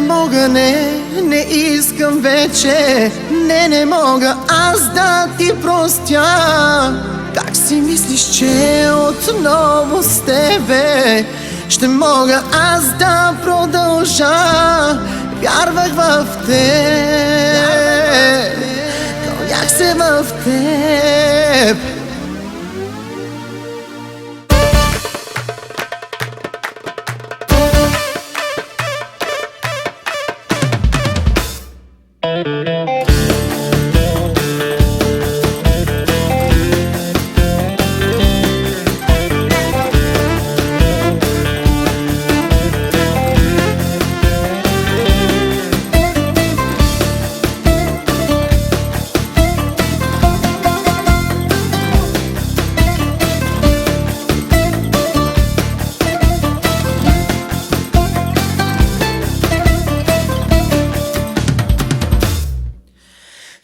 мога, не, не искам вече. Не, не мога аз да ти простя. Как си мислиш, че отново с тебе Ще мога аз да продължа? Вярвах в теб Кълнях се в теб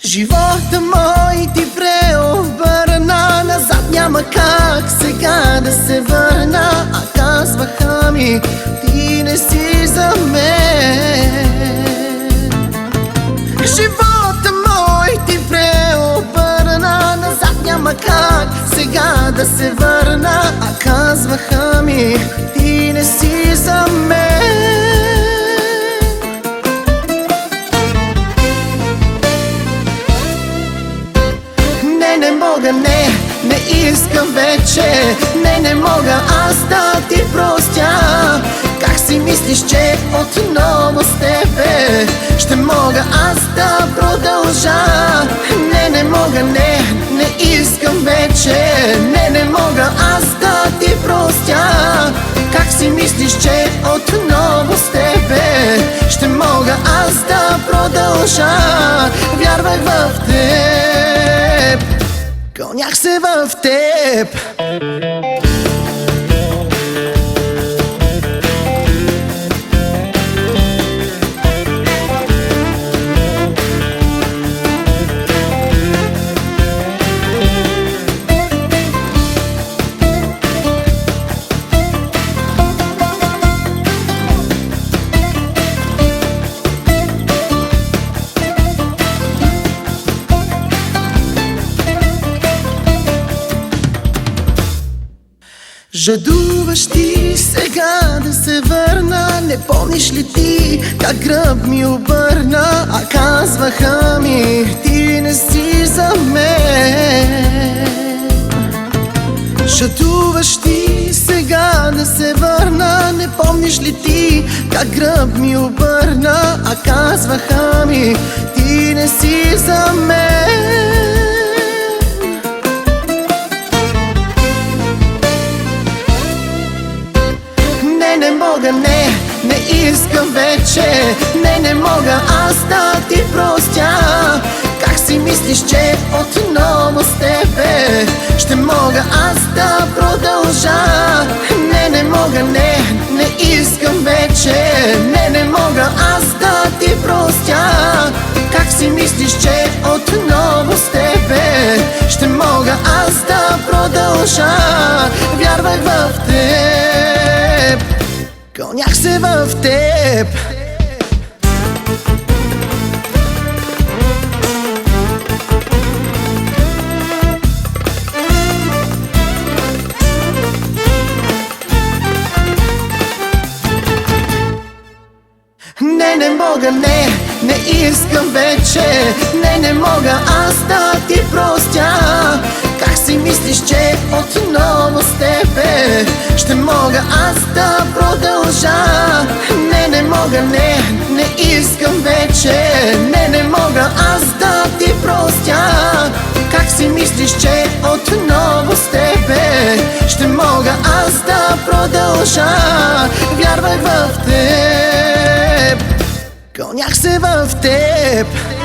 Живота мой ти преобърна. Назад няма как сега да се върна. А казваха ми ти не си за мен. Живота мой ти преобърна. Назад няма как сега да се върна. А казваха ми ти мога, не, не искам вече. Не, не мога аз да ти простя. Как си мислиш, че отново с тебе Ще мога аз да продължа? Не, не мога, не, не искам вече. Не, не мога аз да ти простя. Как си мислиш, че отново с тебе Ще мога аз да продължа? Вярвах в теб Гонях се в теб Жадуваш ти сега да се върна. Не помниш ли ти как гръб ми обърна? А казваха ми ти не си за мен. Жадуваш ти сега да се върна. Не помниш ли ти как гръб ми обърна? А казваха ми ти не си за мен мога, не, не искам вече. Не, не мога аз да ти простя. Как си мислиш, че отново с тебе Ще мога аз да продължа? Не, не мога, не, не искам вече. Не, не мога аз да ти простя. Как си мислиш, че отново с тебе Ще мога аз да продължа? Вярвах в теб Гонях се в теб. Не, не мога, не, не искам вече. Не, не мога аз да ти простя Как си мислиш, че отново с тебе Ще мога аз да продължа. Не, не мога, не, не искам вече. Не, не мога аз да ти простя. Как си мислиш, че отново с тебе Ще мога аз да продължа? Вярвах в теб. Гонях се в теб